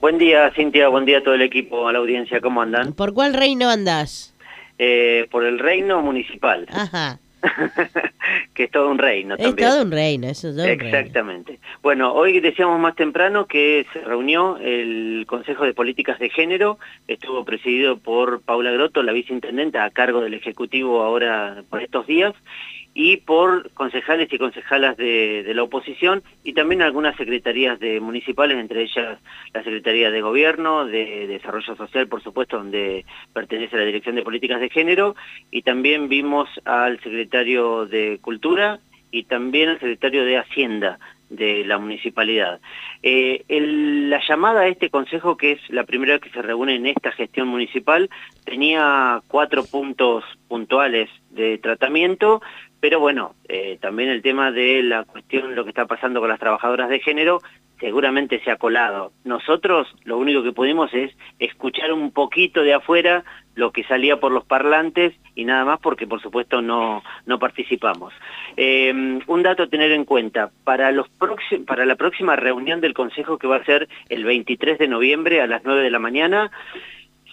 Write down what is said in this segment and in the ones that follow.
Buen día, Cintia, buen día a todo el equipo, a la audiencia, ¿cómo andan? ¿Por cuál reino andás? Eh, por el reino municipal. Ajá. que es todo un reino Es también. todo un reino, eso es todo un reino. Exactamente. Bueno, hoy decíamos más temprano que se reunió el Consejo de Políticas de Género, estuvo presidido por Paula Grotto, la viceintendenta a cargo del Ejecutivo ahora por estos días, y por concejales y concejalas de, la oposición y también algunas secretarías de municipales, entre ellas la Secretaría de Gobierno, de Desarrollo Social, por supuesto, donde pertenece la Dirección de Políticas de Género, y también vimos al secretario de Cultura y también al secretario de Hacienda de la municipalidad. Eh, la llamada a este consejo, que es la primera vez que se reúne en esta gestión municipal, tenía cuatro puntos puntuales de tratamiento, pero bueno, eh, también el tema de la cuestión, lo que está pasando con las trabajadoras de género, seguramente se ha colado. Nosotros lo único que pudimos es escuchar un poquito de afuera lo que salía por los parlantes y nada más porque por supuesto no, no participamos. Eh, un dato a tener en cuenta, para, los para la próxima reunión del Consejo que va a ser el 23 de noviembre a las 9 de la mañana,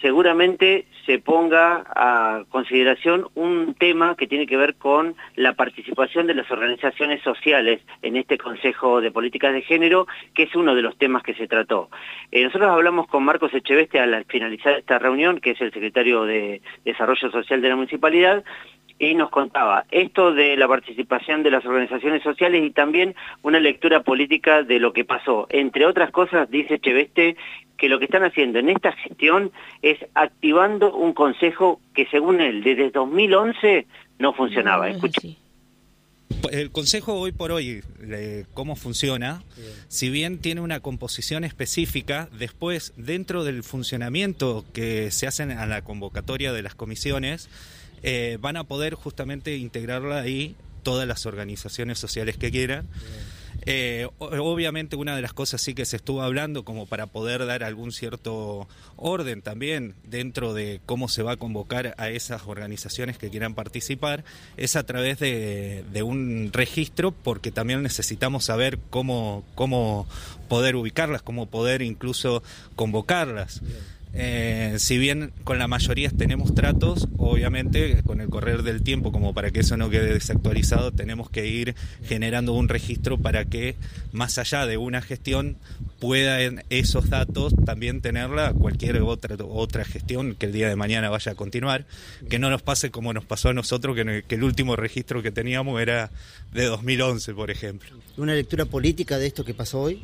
seguramente se ponga a consideración un tema que tiene que ver con la participación de las organizaciones sociales en este Consejo de Políticas de Género, que es uno de los temas que se trató. Eh, nosotros hablamos con Marcos Echeveste al finalizar esta reunión, que es el secretario de Desarrollo Social de la Municipalidad, y nos contaba esto de la participación de las organizaciones sociales y también una lectura política de lo que pasó. Entre otras cosas, dice Cheveste, que lo que están haciendo en esta gestión es activando un consejo que según él desde 2011 no funcionaba. Escucha. El Consejo hoy por hoy, eh, cómo funciona, si bien tiene una composición específica, después dentro del funcionamiento que se hacen a la convocatoria de las comisiones, eh, van a poder justamente integrarla ahí todas las organizaciones sociales que quieran. Eh, obviamente una de las cosas sí que se estuvo hablando como para poder dar algún cierto orden también dentro de cómo se va a convocar a esas organizaciones que quieran participar es a través de, de un registro porque también necesitamos saber cómo, cómo poder ubicarlas, cómo poder incluso convocarlas. Eh, si bien con la mayoría tenemos tratos, obviamente con el correr del tiempo, como para que eso no quede desactualizado, tenemos que ir generando un registro para que más allá de una gestión puedan esos datos también tenerla cualquier otra otra gestión que el día de mañana vaya a continuar, que no nos pase como nos pasó a nosotros, que, que el último registro que teníamos era de 2011, por ejemplo. una lectura política de esto que pasó hoy.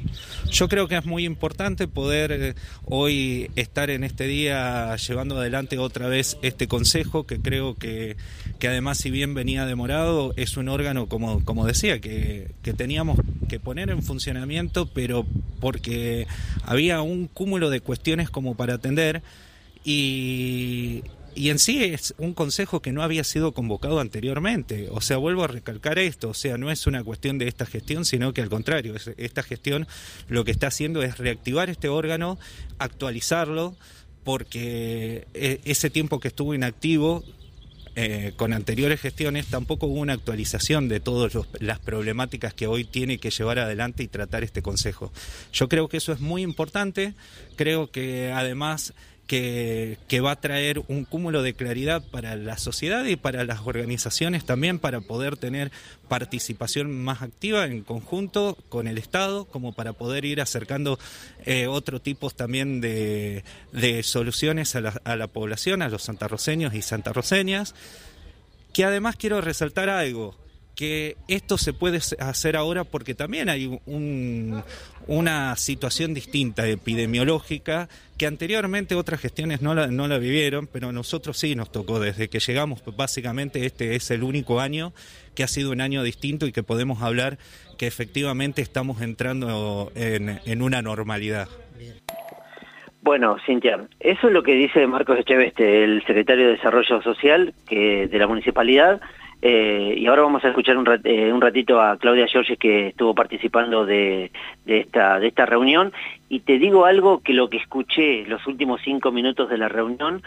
Yo creo que es muy importante poder eh, hoy estar en este día llevando adelante otra vez este consejo, que creo que, que además si bien venía demorado, es un órgano, como, como decía, que, que teníamos que poner en funcionamiento, pero porque había un cúmulo de cuestiones como para atender y, y en sí es un consejo que no había sido convocado anteriormente. O sea, vuelvo a recalcar esto, o sea, no es una cuestión de esta gestión, sino que al contrario, es- esta gestión lo que está haciendo es reactivar este órgano, actualizarlo, porque eh, ese tiempo que estuvo inactivo eh, con anteriores gestiones tampoco hubo una actualización de todas las problemáticas que hoy tiene que llevar adelante y tratar este Consejo. Yo creo que eso es muy importante, creo que además que, va a traer un cúmulo de claridad para la sociedad y para las organizaciones también para poder tener participación más activa en conjunto con el Estado, como para poder ir acercando eh, otro tipo también de, de soluciones a la, a la población, a los santarroceños y santarroceñas. Que además quiero resaltar algo, que esto se puede hacer ahora porque también hay un- una situación distinta epidemiológica que anteriormente otras gestiones no la, no la vivieron, pero nosotros sí nos tocó desde que llegamos, básicamente este es el único año que ha sido un año distinto y que podemos hablar que efectivamente estamos entrando en, en una normalidad. Bueno, Cintia, eso es lo que dice Marcos Echeveste, el secretario de Desarrollo Social que, de la municipalidad. Eh, y ahora vamos a escuchar un, eh, ratito a Claudia Giorgi que estuvo participando de esta, de esta reunión. Y te digo algo que lo que escuché los últimos cinco minutos de la reunión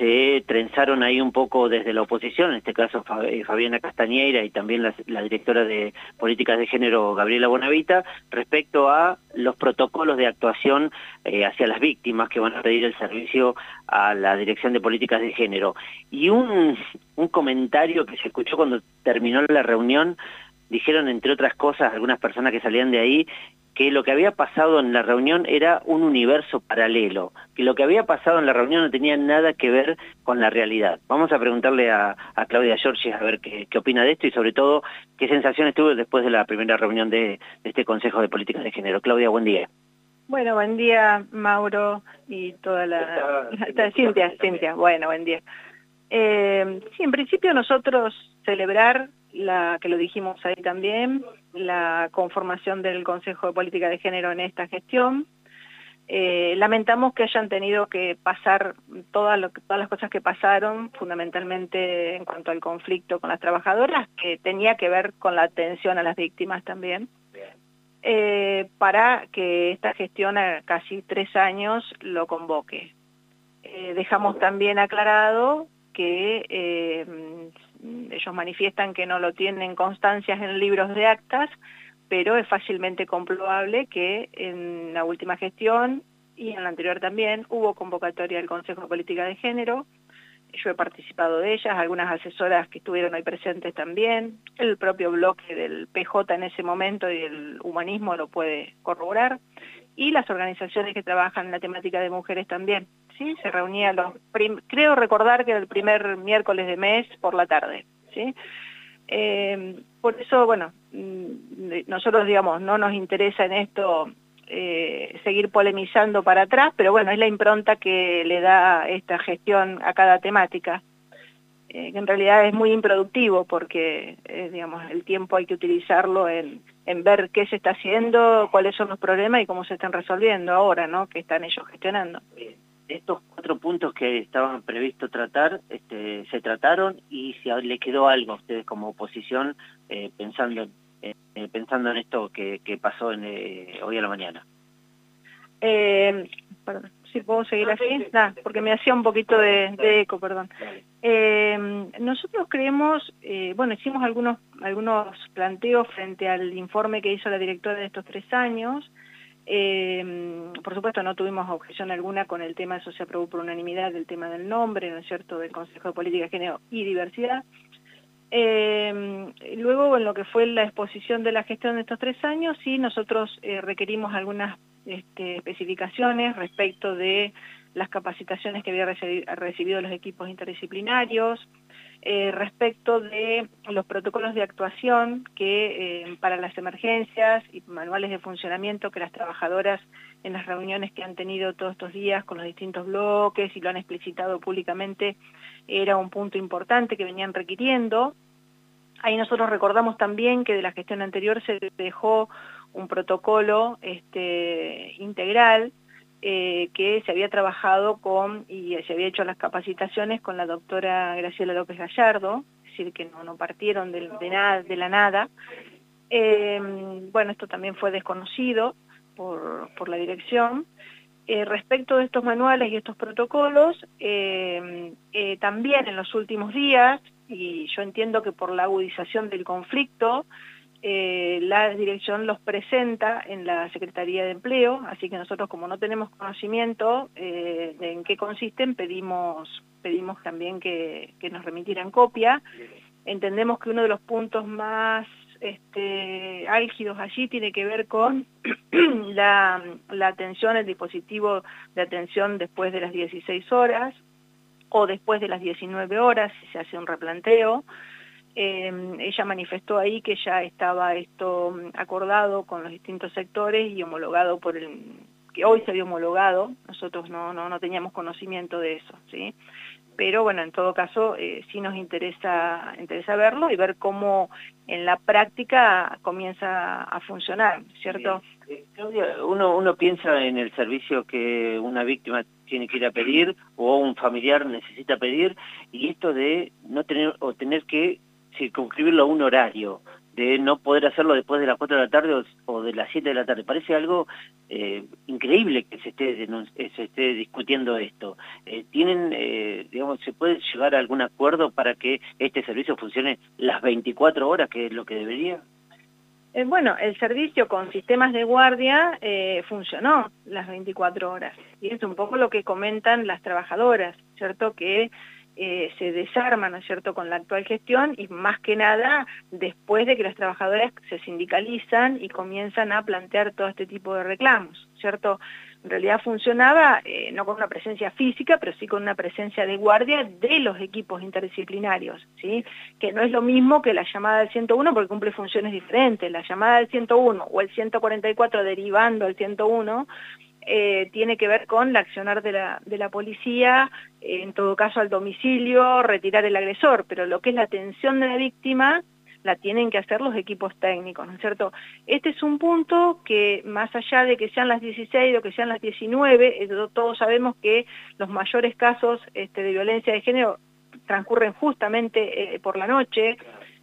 se trenzaron ahí un poco desde la oposición, en este caso eh, Fabiana Castañeira y también la, directora de Políticas de Género, Gabriela Bonavita, respecto a los protocolos de actuación eh, hacia las víctimas que van a pedir el servicio a la Dirección de Políticas de Género. Y un, un comentario que se escuchó cuando terminó la reunión, dijeron entre otras cosas algunas personas que salían de ahí, que lo que había pasado en la reunión era un universo paralelo, que lo que había pasado en la reunión no tenía nada que ver con la realidad. Vamos a preguntarle a, Claudia Giorgi a ver qué, opina de esto y sobre todo qué sensaciones tuvo después de la primera reunión de, este Consejo de Políticas de Género. Claudia, buen día. Bueno, buen día Mauro y toda la... Cintia, Cintia, bueno, buen día. Eh, sí, en principio nosotros celebrar la que lo dijimos ahí también, la conformación del Consejo de Política de Género en esta gestión. Eh, lamentamos que hayan tenido que pasar todas, todas las cosas que pasaron, fundamentalmente en cuanto al conflicto con las trabajadoras, que tenía que ver con la atención a las víctimas también, eh, para que esta gestión a casi tres años lo convoque. Eh, dejamos también aclarado que ellos manifiestan que no lo tienen constancias en libros de actas, pero es fácilmente comprobable que en la última gestión y en la anterior también hubo convocatoria del Consejo de Política de Género, yo he participado de ellas, algunas asesoras que estuvieron ahí presentes también, el propio bloque del PJ en ese momento y el humanismo lo puede corroborar, y las organizaciones que trabajan en la temática de mujeres también. ¿Sí? Se reunía los, creo recordar que era el primer miércoles de mes por la tarde. ¿sí? Eh, por eso, bueno, mm, nosotros, digamos, no nos interesa en esto eh, seguir polemizando para atrás, pero bueno, es la impronta que le da esta gestión a cada temática, eh, que en realidad es muy improductivo porque, digamos, el tiempo hay que utilizarlo en, en ver qué se está haciendo, cuáles son los problemas y cómo se están resolviendo ahora, ¿no?, que están ellos gestionando estos cuatro puntos que estaban previstos tratar, este, se trataron y si le quedó algo a ustedes como oposición eh, pensando, eh, pensando en esto que, pasó en, eh, hoy a la mañana. perdón, si puedo seguir así, porque me hacía un poquito de, eco, perdón. nosotros creemos, bueno, hicimos algunos, algunos planteos frente al informe que hizo la directora de estos tres años, eh, por supuesto no tuvimos objeción alguna con el tema, eso se aprobó por unanimidad, del tema del nombre, ¿no es cierto?, del Consejo de Política Género y Diversidad. Eh, luego, en lo que fue la exposición de la gestión de estos tres años, sí, nosotros eh, requerimos algunas este, especificaciones respecto de las capacitaciones que había recibido los equipos interdisciplinarios, eh, respecto de los protocolos de actuación que eh, para las emergencias y manuales de funcionamiento que las trabajadoras en las reuniones que han tenido todos estos días con los distintos bloques y lo han explicitado públicamente era un punto importante que venían requiriendo. Ahí nosotros recordamos también que de la gestión anterior se dejó un protocolo este, integral eh, que se había trabajado con y se había hecho las capacitaciones con la doctora Graciela López Gallardo, es decir, que no, partieron de, nada, de la nada. Eh, bueno, esto también fue desconocido por, por la dirección. Eh, respecto de estos manuales y estos protocolos, también en los últimos días, y yo entiendo que por la agudización del conflicto, eh, la dirección los presenta en la Secretaría de Empleo, así que nosotros como no tenemos conocimiento eh, de en qué consisten, pedimos, pedimos también que, nos remitieran copia. Entendemos que uno de los puntos más este, álgidos allí tiene que ver con la, la atención, el dispositivo de atención después de las 16 horas o después de las 19 horas, si se hace un replanteo. Eh, ella manifestó ahí que ya estaba esto mm, acordado con los distintos sectores y homologado por el que hoy se había homologado, nosotros no, no, no teníamos conocimiento de eso, ¿sí? Pero bueno, en todo caso eh, sí nos interesa, interesa verlo y ver cómo en la práctica comienza a funcionar, ¿cierto? Eh, Claudia, uno, uno piensa en el servicio que una víctima tiene que ir a pedir o un familiar necesita pedir y esto de no tener o tener que circunscribirlo a un horario. de no poder hacerlo después de las 4 de la tarde o, de las 7 de la tarde. Parece algo eh, increíble que se esté, eh, se esté discutiendo esto. Eh, ¿Tienen, digamos, se puede llegar a algún acuerdo para que este servicio funcione las 24 horas, que es lo que debería? bueno, el servicio con sistemas de guardia funcionó las 24 horas y es un poco lo que comentan las trabajadoras, ¿cierto? Que eh, se desarman, ¿no cierto?, con la actual gestión y más que nada después de que los trabajadores se sindicalizan y comienzan a plantear todo este tipo de reclamos, ¿cierto? En realidad funcionaba eh, no con una presencia física, pero sí con una presencia de guardia de los equipos interdisciplinarios, ¿sí? Que no es lo mismo que la llamada del 101 porque cumple funciones diferentes. La llamada del 101 o el 144 derivando al 101 eh, tiene que ver con la accionar de la, de la policía, en todo caso al domicilio, retirar el agresor, pero lo que es la atención de la víctima la tienen que hacer los equipos técnicos, ¿no es cierto? Este es un punto que más allá de que sean las 16 o que sean las 19, eh, todos sabemos que los mayores casos este, de violencia de género transcurren justamente eh, por la noche,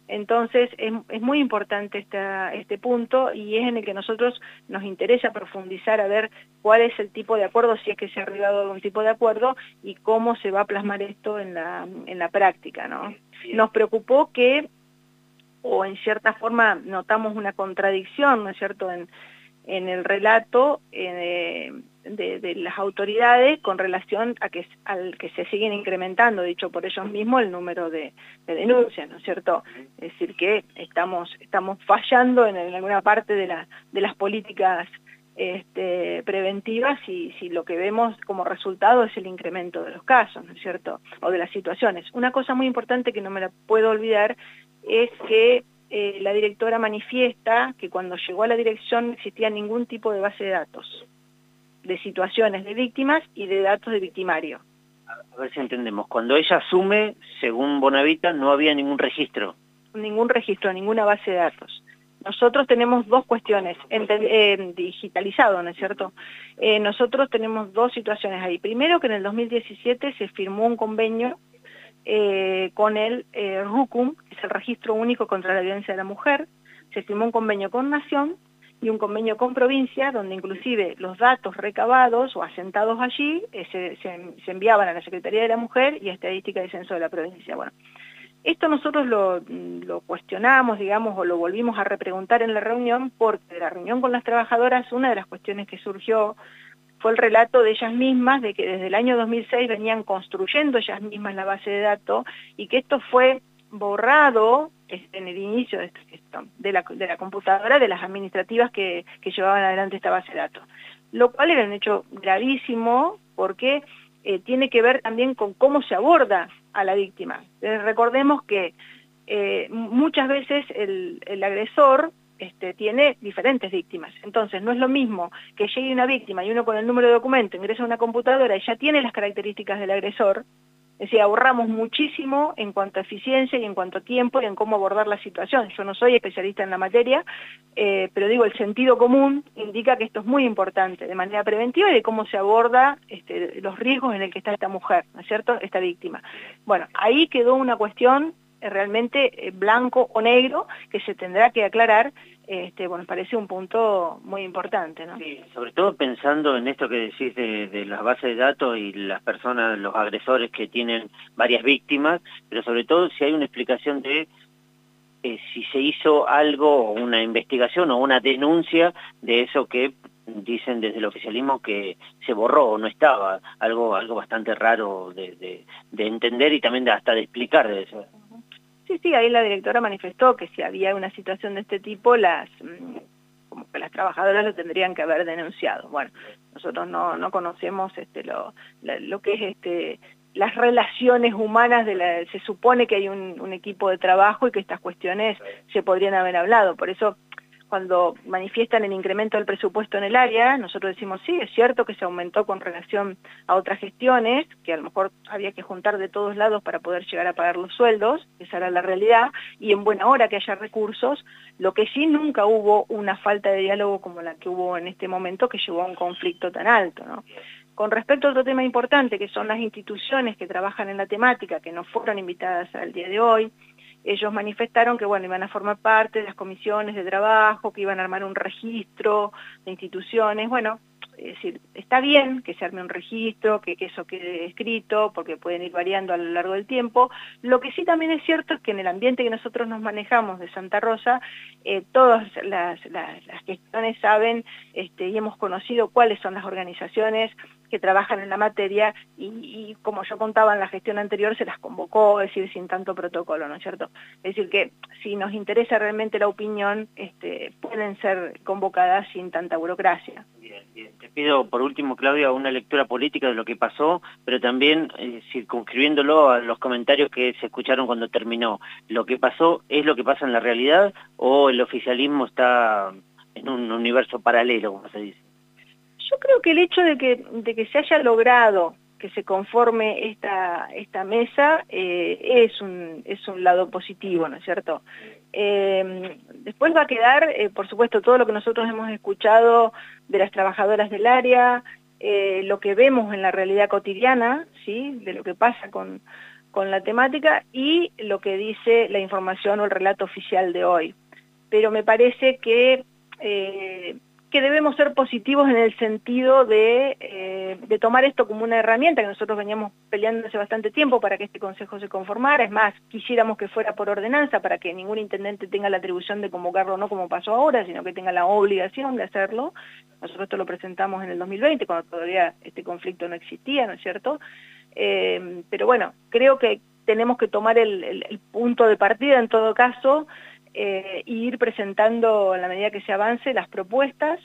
entonces es, muy importante este punto y es en el que nosotros nos interesa profundizar a ver cuál es el tipo de acuerdo, si es que se ha arribado a algún tipo de acuerdo y cómo se va a plasmar esto en la, en la práctica. ¿no? Nos preocupó que, o en cierta forma notamos una contradicción, ¿no es cierto?, en, en el relato eh, de, las autoridades con relación a que, al que se siguen incrementando, dicho por ellos mismos, el número de, denuncias, ¿no es cierto? Es decir, que estamos, estamos fallando en, alguna parte de, la, de las políticas este, preventivas y si lo que vemos como resultado es el incremento de los casos, ¿no es cierto? O de las situaciones. Una cosa muy importante que no me la puedo olvidar es que eh, la directora manifiesta que cuando llegó a la dirección no existía ningún tipo de base de datos de situaciones de víctimas y de datos de victimario. A ver si entendemos. Cuando ella asume, según Bonavita, no había ningún registro. Ningún registro, ninguna base de datos. Nosotros tenemos dos cuestiones, eh, digitalizado, ¿no es cierto? Eh, nosotros tenemos dos situaciones ahí. Primero que en el 2017 se firmó un convenio eh, con el eh, RUCUM, que es el Registro Único contra la Violencia de la Mujer, se firmó un convenio con Nación y un convenio con provincia, donde inclusive los datos recabados o asentados allí eh, se, enviaban a la Secretaría de la Mujer y a Estadística y Censo de la provincia. Bueno, esto nosotros lo, lo, cuestionamos, digamos, o lo volvimos a repreguntar en la reunión, porque de la reunión con las trabajadoras, una de las cuestiones que surgió fue el relato de ellas mismas de que desde el año 2006 venían construyendo ellas mismas la base de datos y que esto fue borrado en el inicio de de la, de la computadora de las administrativas que, que, llevaban adelante esta base de datos. Lo cual era un hecho gravísimo porque eh, tiene que ver también con cómo se aborda a la víctima. Eh, recordemos que eh, muchas veces el, el agresor este, tiene diferentes víctimas. Entonces, no es lo mismo que llegue una víctima y uno con el número de documento ingresa a una computadora y ya tiene las características del agresor, es decir, ahorramos muchísimo en cuanto a eficiencia y en cuanto a tiempo y en cómo abordar la situación. Yo no soy especialista en la materia, eh, pero digo, el sentido común indica que esto es muy importante de manera preventiva y de cómo se aborda este, los riesgos en el que está esta mujer, ¿no es cierto?, esta víctima. Bueno, ahí quedó una cuestión realmente eh, blanco o negro que se tendrá que aclarar, este, bueno, parece un punto muy importante, ¿no? Sí, sobre todo pensando en esto que decís de, las bases de datos y las personas, los agresores que tienen varias víctimas, pero sobre todo si hay una explicación de eh, si se hizo algo, una investigación o una denuncia de eso que dicen desde el oficialismo que se borró o no estaba, algo algo bastante raro de, de, entender y también hasta de explicar de eso. Sí, sí, ahí la directora manifestó que si había una situación de este tipo, las mm, como que las trabajadoras lo tendrían que haber denunciado. Bueno, nosotros no, no conocemos este lo, lo que es este las relaciones humanas de la, se supone que hay un, un equipo de trabajo y que estas cuestiones se podrían haber hablado, por eso cuando manifiestan el incremento del presupuesto en el área, nosotros decimos, sí, es cierto que se aumentó con relación a otras gestiones, que a lo mejor había que juntar de todos lados para poder llegar a pagar los sueldos, esa era la realidad, y en buena hora que haya recursos, lo que sí nunca hubo una falta de diálogo como la que hubo en este momento que llevó a un conflicto tan alto, ¿no? Con respecto a otro tema importante, que son las instituciones que trabajan en la temática, que no fueron invitadas al día de hoy, ellos manifestaron que bueno iban a formar parte de las comisiones de trabajo, que iban a armar un registro de instituciones, bueno, es decir, está bien que se arme un registro, que, eso quede escrito, porque pueden ir variando a lo largo del tiempo. Lo que sí también es cierto es que en el ambiente que nosotros nos manejamos de Santa Rosa, eh, todas las, las, gestiones saben este, y hemos conocido cuáles son las organizaciones que trabajan en la materia y, como yo contaba en la gestión anterior se las convocó, es decir, sin tanto protocolo, ¿no es cierto? Es decir, que si nos interesa realmente la opinión, este, pueden ser convocadas sin tanta burocracia. Bien, bien pido por último, Claudia, una lectura política de lo que pasó, pero también eh, circunscribiéndolo a los comentarios que se escucharon cuando terminó. ¿Lo que pasó es lo que pasa en la realidad o el oficialismo está en un universo paralelo, como se dice? Yo creo que el hecho de que, de que se haya logrado que se conforme esta, esta mesa eh, es, un, es un lado positivo, ¿no es cierto? Eh, después va a quedar, eh, por supuesto, todo lo que nosotros hemos escuchado de las trabajadoras del área, lo que vemos en la realidad cotidiana, ¿sí? de lo que pasa con, con la temática y lo que dice la información o el relato oficial de hoy. Pero me parece que que debemos ser positivos en el sentido eh, de, tomar esto como una herramienta que nosotros veníamos peleando hace bastante tiempo para que este Consejo se conformara. Es más, quisiéramos que fuera por ordenanza para que ningún intendente tenga la atribución de convocarlo no como pasó ahora, sino que tenga la obligación de hacerlo. Nosotros esto lo presentamos en el 2020, cuando todavía este conflicto no existía, ¿no es cierto? Eh, pero bueno, creo que tenemos que tomar el punto de partida en todo caso eh, ir presentando a la medida que se avance las propuestas,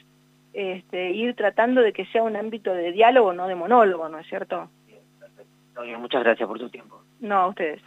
este, ir tratando de que sea un ámbito de diálogo, no de monólogo, ¿no es cierto? muchas gracias por tu tiempo. No, a ustedes.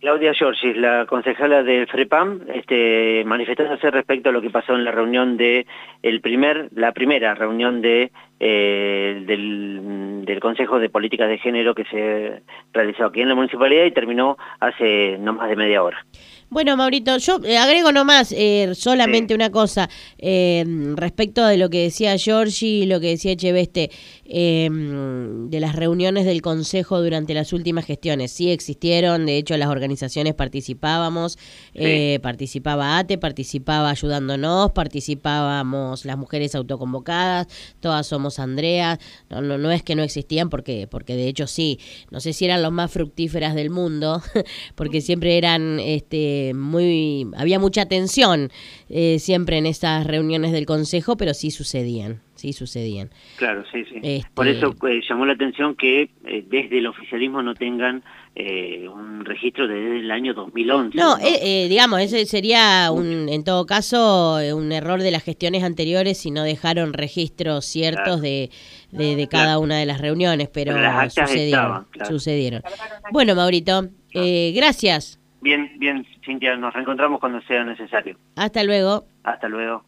Claudia Giorgis, la concejala del FREPAM, este, manifestándose respecto a lo que pasó en la reunión de el primer, la primera reunión de eh, del, del, Consejo de Políticas de Género que se realizó aquí en la municipalidad y terminó hace no más de media hora. Bueno, Maurito, yo eh, agrego nomás eh, solamente una cosa eh, respecto de lo que decía Giorgi y lo que decía Echeveste em, de las reuniones del Consejo durante las últimas gestiones. Sí existieron, de hecho las organizaciones participábamos, participaba ATE, participaba Ayudándonos, participábamos las mujeres autoconvocadas, todas somos Andrea, no, no, no es que no existían porque, porque de hecho sí, no sé si eran los más fructíferas del mundo, porque siempre eran... este muy, había mucha tensión eh, siempre en estas reuniones del Consejo, pero sí sucedían, sí sucedían. Claro, sí, sí. Este Por eso eh, llamó la atención que eh, desde el oficialismo no tengan un registro desde el año 2011. No, digamos, ese sería un, en todo caso un error de las gestiones anteriores si no dejaron registros ciertos de, de, cada una de las reuniones, pero, sucedieron. sucedieron. Bueno, Maurito, gracias. Bien, bien, Cintia, nos reencontramos cuando sea necesario. Hasta luego. Hasta luego.